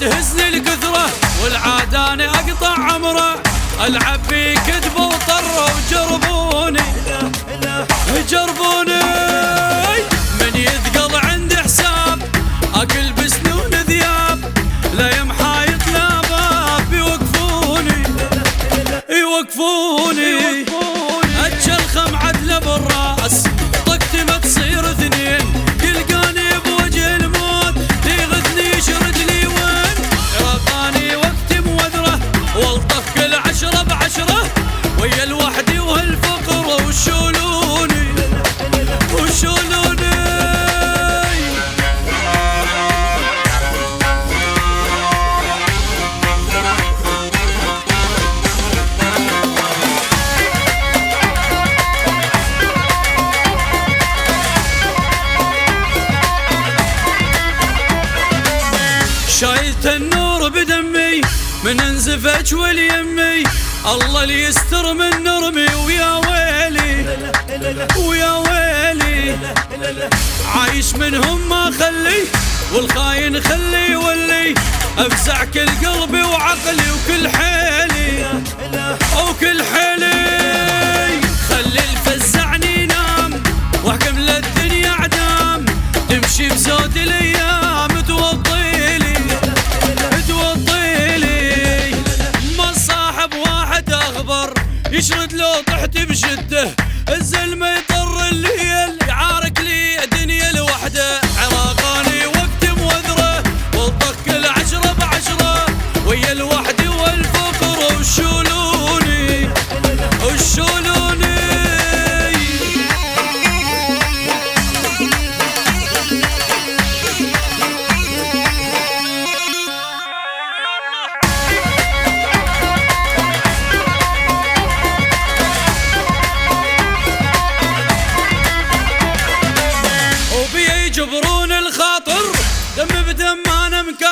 تهزني الكثرة والعاداني أقطع عمره. ألعب في كتبه وطره وجربوني. جربوني. من يثقل عند حساب أكل بسنون ذياب. لا يم حايط لا باب يوقفوني. يوقفوني. أجل خم عدله شايلت النور بدمي من انزفج واليمي الله اللي يستر من نرمي ويا ويلي ويا ويلي. عايش منهم ما خلي والخاين خلي يولي أفزع كل قلبي وعقلي وكل حيلي وكل حيلي. خلي الفزعني ينام واحكم للدنيا عدام. تمشي بزود الأيام يشرد لو طحت بشده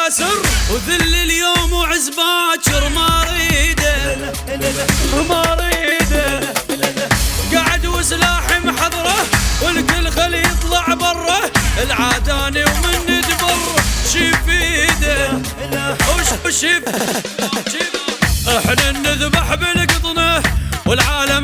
مكاسر وذل اليوم وعز باكر ما اريده ما اريده قاعد وسلاحي محضره والكل خلي يطلع بره العاداني ومن دبر شي فيده وش وش إحنا نذبح بالقطنه والعالم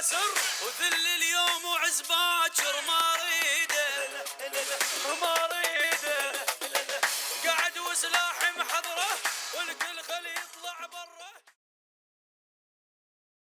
مكاسر وذل اليوم وعز باكر ما اريده ما اريده